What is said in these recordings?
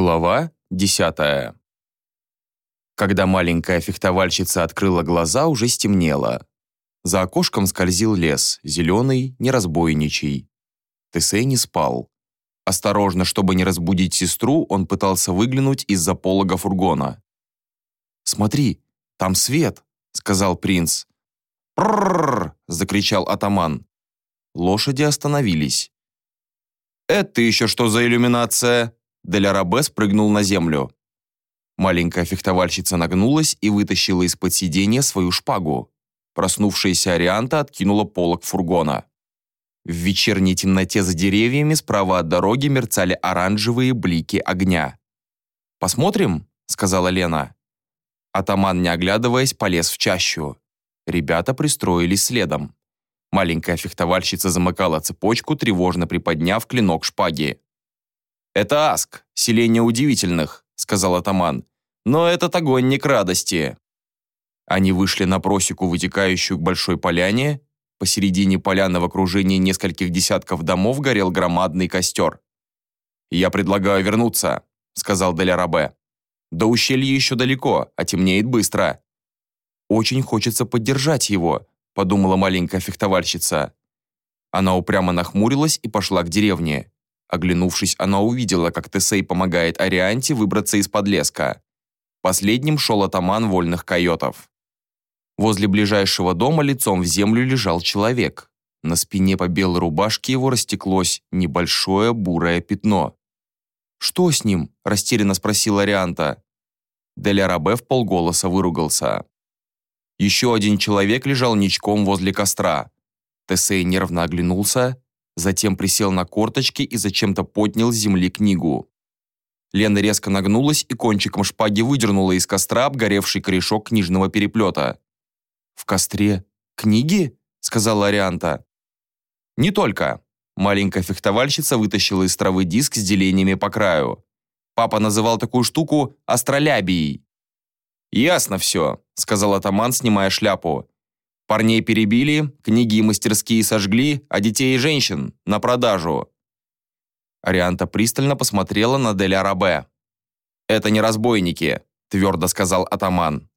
Глава 10. Когда маленькая фехтовальщица открыла глаза, уже стемнело. За окошком скользил лес, зеленый, неразбойничий. Тесей не спал. Осторожно, чтобы не разбудить сестру, он пытался выглянуть из-за полога фургона. «Смотри, там свет», — сказал принц. «Пррррр!» — закричал атаман. Лошади остановились. «Это еще что за иллюминация?» Делярабе спрыгнул на землю. Маленькая фехтовальщица нагнулась и вытащила из-под сиденья свою шпагу. Проснувшаяся Арианта откинула полок фургона. В вечерней темноте за деревьями справа от дороги мерцали оранжевые блики огня. «Посмотрим?» — сказала Лена. Атаман, не оглядываясь, полез в чащу. Ребята пристроились следом. Маленькая фехтовальщица замыкала цепочку, тревожно приподняв клинок шпаги. «Это Аск, селение удивительных», — сказал атаман. «Но этот огонь не к радости». Они вышли на просеку, вытекающую к большой поляне. Посередине поляны в окружении нескольких десятков домов горел громадный костер. «Я предлагаю вернуться», — сказал Делярабе. «До ущелья еще далеко, а темнеет быстро». «Очень хочется поддержать его», — подумала маленькая фехтовальщица. Она упрямо нахмурилась и пошла к деревне. Оглянувшись, она увидела, как Тесей помогает Арианте выбраться из-под леска. Последним шел атаман вольных койотов. Возле ближайшего дома лицом в землю лежал человек. На спине по белой рубашке его растеклось небольшое бурое пятно. «Что с ним?» – растерянно спросил Арианта. Делярабе в полголоса выругался. Еще один человек лежал ничком возле костра. Тесей нервно оглянулся Затем присел на корточки и зачем-то поднял с земли книгу. Лена резко нагнулась и кончиком шпаги выдернула из костра обгоревший корешок книжного переплета. «В костре книги?» — сказала Арианта. «Не только». Маленькая фехтовальщица вытащила из травы диск с делениями по краю. Папа называл такую штуку астролябией. «Ясно все», — сказал атаман, снимая шляпу. Парней перебили, книги и мастерские сожгли, а детей и женщин – на продажу. Арианта пристально посмотрела на Деля Рабе. «Это не разбойники», – твердо сказал атаман.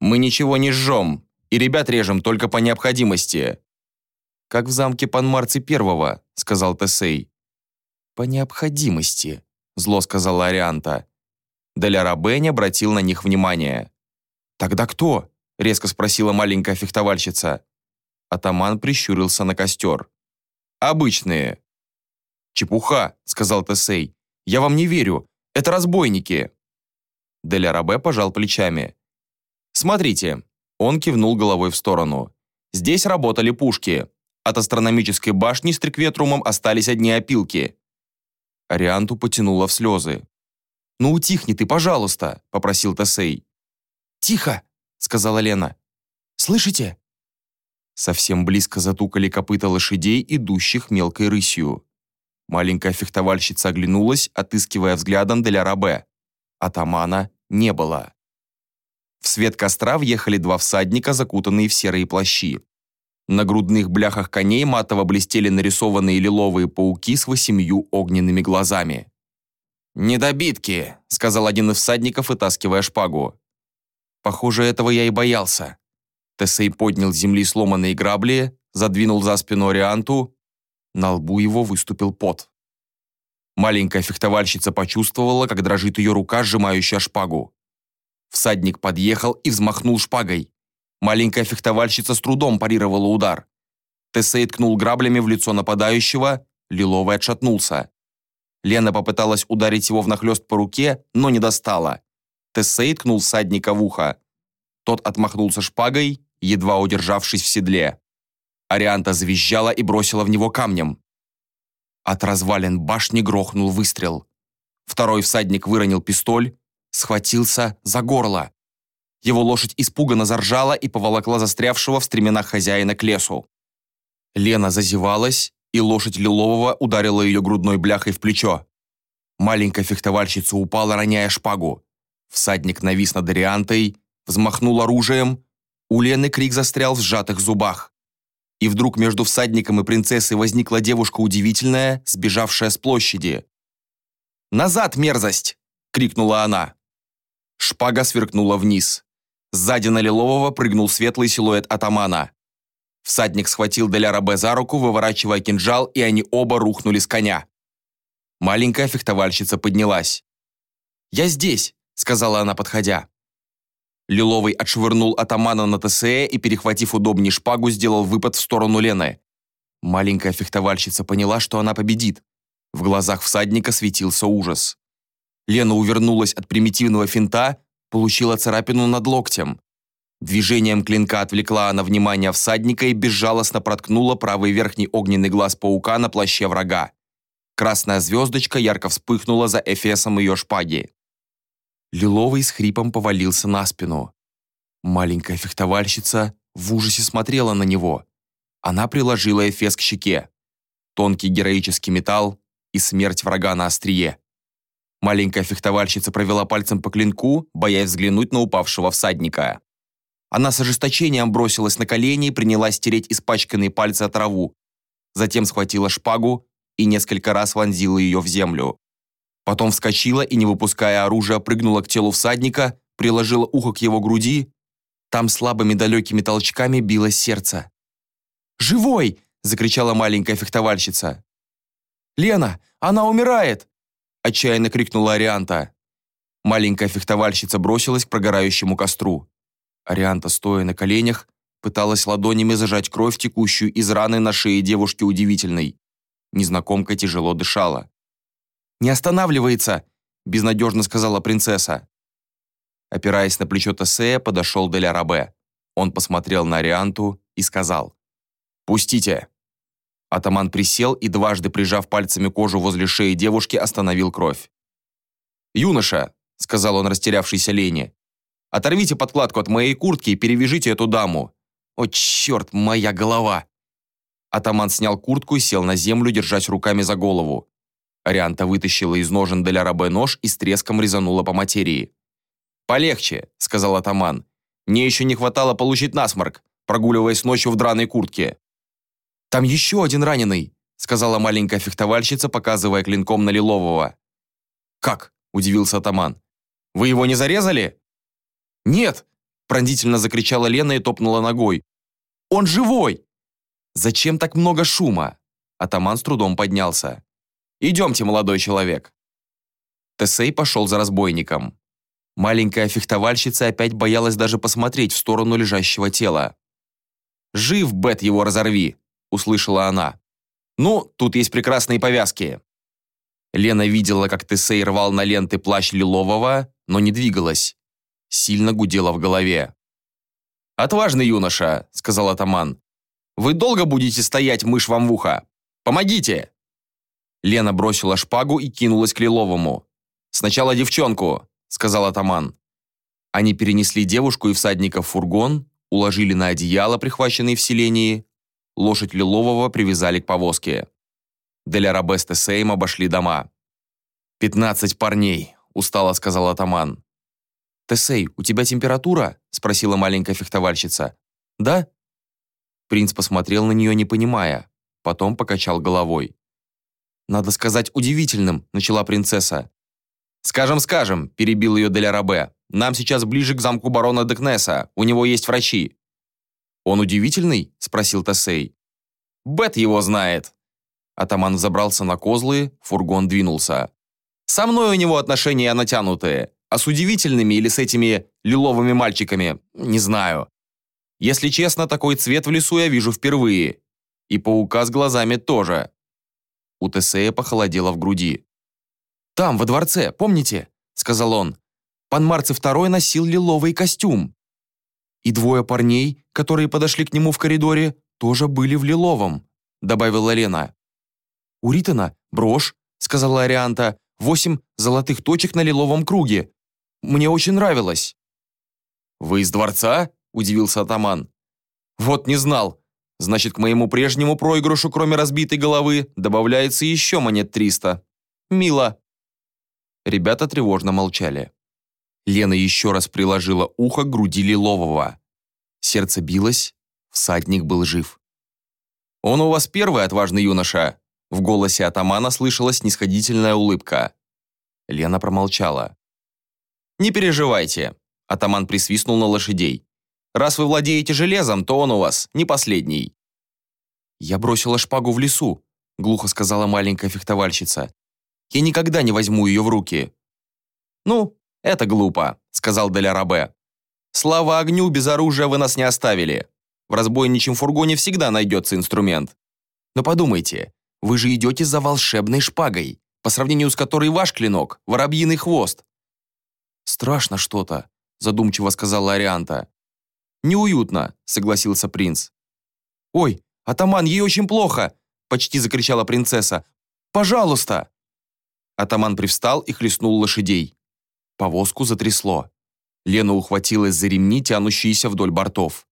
«Мы ничего не жжем, и ребят режем только по необходимости». «Как в замке Панмарци Первого», – сказал Тесей. «По необходимости», – зло сказала Арианта. Деля Рабе не обратил на них внимания. «Тогда кто?» — резко спросила маленькая фехтовальщица. Атаман прищурился на костер. «Обычные». «Чепуха», — сказал Тесей. «Я вам не верю. Это разбойники». Деля Рабе пожал плечами. «Смотрите». Он кивнул головой в сторону. «Здесь работали пушки. От астрономической башни с трикветрумом остались одни опилки». Арианту потянуло в слезы. «Ну утихни ты, пожалуйста», — попросил Тесей. «Тихо!» Сказала Лена. «Слышите?» Совсем близко затукали копыта лошадей, идущих мелкой рысью. Маленькая фехтовальщица оглянулась, отыскивая взглядом Деля Рабе. Атамана не было. В свет костра въехали два всадника, закутанные в серые плащи. На грудных бляхах коней матово блестели нарисованные лиловые пауки с восемью огненными глазами. «Недобитки», — сказал один из всадников, вытаскивая шпагу. Похоже, этого я и боялся. Тесей поднял с земли сломанные грабли, задвинул за спину Орианту. На лбу его выступил пот. Маленькая фехтовальщица почувствовала, как дрожит ее рука, сжимающая шпагу. Всадник подъехал и взмахнул шпагой. Маленькая фехтовальщица с трудом парировала удар. Тесей ткнул граблями в лицо нападающего, Лиловый отшатнулся. Лена попыталась ударить его внахлёст по руке, но не достала. Тесей ткнул садника в ухо. Тот отмахнулся шпагой, едва удержавшись в седле. Арианта завизжала и бросила в него камнем. От развалин башни грохнул выстрел. Второй всадник выронил пистоль, схватился за горло. Его лошадь испуганно заржала и поволокла застрявшего в стременах хозяина к лесу. Лена зазевалась, и лошадь Лилового ударила ее грудной бляхой в плечо. Маленькая фехтовальщица упала, роняя шпагу. Всадник навис над Ариантой, взмахнул оружием. У Лены крик застрял в сжатых зубах. И вдруг между всадником и принцессой возникла девушка удивительная, сбежавшая с площади. «Назад, мерзость!» крикнула она. Шпага сверкнула вниз. Сзади на Лилового прыгнул светлый силуэт атамана. Всадник схватил Деляра Б за руку, выворачивая кинжал, и они оба рухнули с коня. Маленькая фехтовальщица поднялась. «Я здесь», — сказала она, подходя. Лиловый отшвырнул атамана на ТСЭ и, перехватив удобней шпагу, сделал выпад в сторону Лены. Маленькая фехтовальщица поняла, что она победит. В глазах всадника светился ужас. Лена увернулась от примитивного финта, получила царапину над локтем. Движением клинка отвлекла она внимание всадника и безжалостно проткнула правый верхний огненный глаз паука на плаще врага. Красная звездочка ярко вспыхнула за эфесом ее шпаги. Лиловый с хрипом повалился на спину. Маленькая фехтовальщица в ужасе смотрела на него. Она приложила эфес к щеке. Тонкий героический металл и смерть врага на острие. Маленькая фехтовальщица провела пальцем по клинку, боясь взглянуть на упавшего всадника. Она с ожесточением бросилась на колени и принялась тереть испачканные пальцы о траву. Затем схватила шпагу и несколько раз вонзила ее в землю. Потом вскочила и, не выпуская оружия, прыгнула к телу всадника, приложила ухо к его груди. Там слабыми далекими толчками билось сердце. «Живой!» – закричала маленькая фехтовальщица. «Лена, она умирает!» – отчаянно крикнула Арианта. Маленькая фехтовальщица бросилась к прогорающему костру. Арианта, стоя на коленях, пыталась ладонями зажать кровь, текущую из раны на шее девушки удивительной. Незнакомка тяжело дышала. «Не останавливается!» – безнадежно сказала принцесса. Опираясь на плечо Тесея, подошел Деля Рабе. Он посмотрел на Арианту и сказал «Пустите!» Атаман присел и, дважды прижав пальцами кожу возле шеи девушки, остановил кровь. «Юноша», — сказал он растерявшейся Лене, «оторвите подкладку от моей куртки и перевяжите эту даму». «О, черт, моя голова!» Атаман снял куртку и сел на землю, держась руками за голову. Арианта вытащила из ножен Деля Рабе нож и с треском резанула по материи. «Полегче», — сказал атаман. «Мне еще не хватало получить насморк, прогуливаясь ночью в драной куртке». «Там еще один раненый», — сказала маленькая фехтовальщица, показывая клинком на Лилового. «Как?» — удивился атаман. «Вы его не зарезали?» «Нет!» — пронзительно закричала Лена и топнула ногой. «Он живой!» «Зачем так много шума?» Атаман с трудом поднялся. «Идемте, молодой человек». Тесей пошел за разбойником. Маленькая фехтовальщица опять боялась даже посмотреть в сторону лежащего тела. «Жив, Бет, его разорви!» услышала она. «Ну, тут есть прекрасные повязки». Лена видела, как Тесей рвал на ленты плащ Лилового, но не двигалась. Сильно гудела в голове. «Отважный юноша», — сказал атаман. «Вы долго будете стоять, мышь вам в ухо? Помогите!» Лена бросила шпагу и кинулась к Лиловому. «Сначала девчонку», — сказал атаман. Они перенесли девушку и всадника в фургон, уложили на одеяло, прихваченные в селении, Лошадь Лилового привязали к повозке. Деля Рабест и Сейм обошли дома. «Пятнадцать парней», – устало сказал атаман. «Тесей, у тебя температура?» – спросила маленькая фехтовальщица. «Да?» Принц посмотрел на нее, не понимая. Потом покачал головой. «Надо сказать удивительным», – начала принцесса. «Скажем, скажем», – перебил ее Деля Рабе. «Нам сейчас ближе к замку барона Декнеса. У него есть врачи». «Он удивительный?» – спросил Тесей. «Бет его знает». Атаман забрался на козлы, фургон двинулся. «Со мной у него отношения натянутые, а с удивительными или с этими лиловыми мальчиками – не знаю. Если честно, такой цвет в лесу я вижу впервые. И паука с глазами тоже». У Тесея похолодело в груди. «Там, во дворце, помните?» – сказал он. «Пан Марци II носил лиловый костюм». И двое парней, которые подошли к нему в коридоре, тоже были в лиловом», добавила Лена. «У Ритона брошь», сказала Арианта, «восемь золотых точек на лиловом круге. Мне очень нравилось». «Вы из дворца?» удивился атаман. «Вот не знал. Значит, к моему прежнему проигрышу, кроме разбитой головы, добавляется еще монет триста. Мило». Ребята тревожно молчали. Лена еще раз приложила ухо к груди Лилового. Сердце билось, всадник был жив. «Он у вас первый отважный юноша!» В голосе атамана слышалась снисходительная улыбка. Лена промолчала. «Не переживайте», — атаман присвистнул на лошадей. «Раз вы владеете железом, то он у вас не последний». «Я бросила шпагу в лесу», — глухо сказала маленькая фехтовальщица. «Я никогда не возьму ее в руки». «Ну, это глупо», — сказал Деля Рабе. «Слава огню, без оружия вы нас не оставили. В разбойничьем фургоне всегда найдется инструмент. Но подумайте, вы же идете за волшебной шпагой, по сравнению с которой ваш клинок – воробьиный хвост. «Страшно что-то», – задумчиво сказала Арианта. «Неуютно», – согласился принц. «Ой, атаман, ей очень плохо!» – почти закричала принцесса. «Пожалуйста!» Атаман привстал и хлестнул лошадей. Повозку затрясло. Лена ухватилась за ремни, тянущиеся вдоль бортов.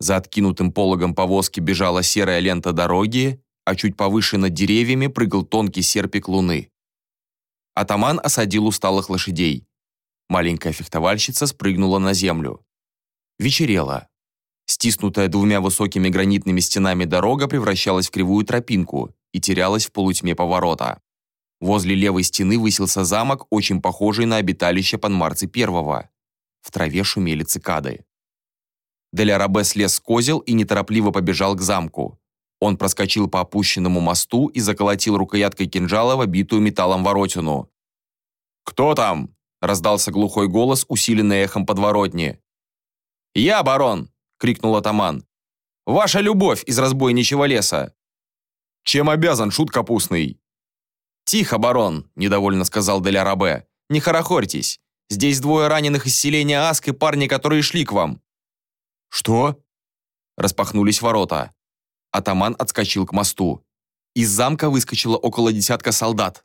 За откинутым пологом повозки бежала серая лента дороги, а чуть повыше над деревьями прыгал тонкий серпик луны. Атаман осадил усталых лошадей. Маленькая фехтовальщица спрыгнула на землю. Вечерело. Стиснутая двумя высокими гранитными стенами дорога превращалась в кривую тропинку и терялась в полутьме поворота. Возле левой стены высился замок, очень похожий на обиталище Панмарцы I. В траве шумели цикады. Деля Рабе слез с козел и неторопливо побежал к замку. Он проскочил по опущенному мосту и заколотил рукояткой кинжала в обитую металлом воротину. «Кто там?» раздался глухой голос, усиленный эхом подворотни. «Я, барон!» — крикнул атаман. «Ваша любовь из разбойничьего леса!» «Чем обязан, шут капустный?» «Тихо, барон!» — недовольно сказал Деля Рабе. «Не хорохорьтесь. Здесь двое раненых из селения Аск и парни, которые шли к вам». «Что?» Распахнулись ворота. Атаман отскочил к мосту. Из замка выскочило около десятка солдат.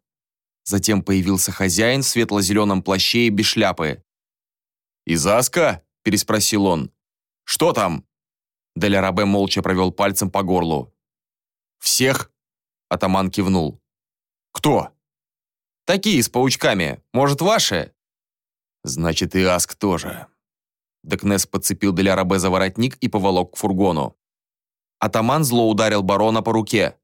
Затем появился хозяин в светло-зеленом плаще и без шляпы. «Изаска?» – переспросил он. «Что там?» Деля Рабе молча провел пальцем по горлу. «Всех?» – атаман кивнул. «Кто?» «Такие, с паучками. Может, ваши?» «Значит, и Аск тоже». Декнес подцепил Деля Рабе за воротник и поволок к фургону. Атаман зло ударил барона по руке.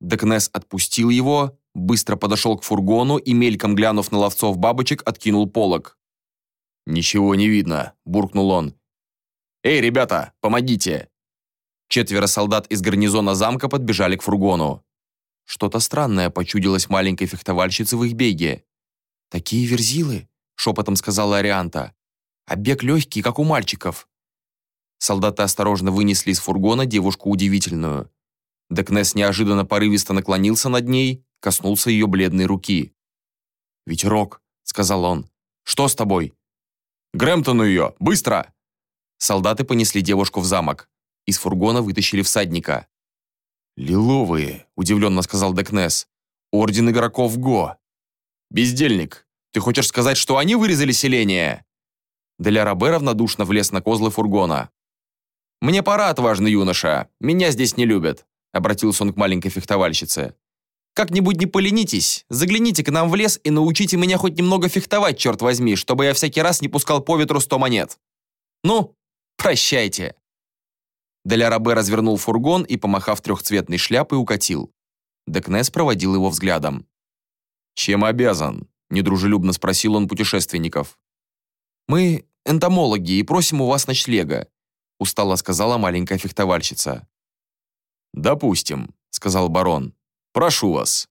Декнес отпустил его, быстро подошел к фургону и, мельком глянув на ловцов бабочек, откинул полог. «Ничего не видно», – буркнул он. «Эй, ребята, помогите!» Четверо солдат из гарнизона замка подбежали к фургону. Что-то странное почудилось маленькой фехтовальщице в их беге. «Такие верзилы», – шепотом сказала Арианта. «А бег легкий, как у мальчиков». Солдаты осторожно вынесли из фургона девушку удивительную. Декнес неожиданно порывисто наклонился над ней, коснулся ее бледной руки. «Ветерок», — сказал он. «Что с тобой?» «Грэмптону ее! Быстро!» Солдаты понесли девушку в замок. Из фургона вытащили всадника. «Лиловые», — удивленно сказал Декнес. «Орден игроков ГО». «Бездельник, ты хочешь сказать, что они вырезали селение?» Деля Рабе равнодушно влез на козлы фургона. «Мне пора, отважный юноша. Меня здесь не любят», — обратился он к маленькой фехтовальщице. Как-нибудь не поленитесь, загляните к нам в лес и научите меня хоть немного фехтовать, черт возьми, чтобы я всякий раз не пускал по ветру сто монет. Ну, прощайте». Деля Рабе развернул фургон и, помахав трехцветной шляпой, укатил. Декнес проводил его взглядом. «Чем обязан?» – недружелюбно спросил он путешественников. «Мы энтомологи и просим у вас ночлега», – устало сказала маленькая фехтовальщица. «Допустим», – сказал барон. Прошу вас».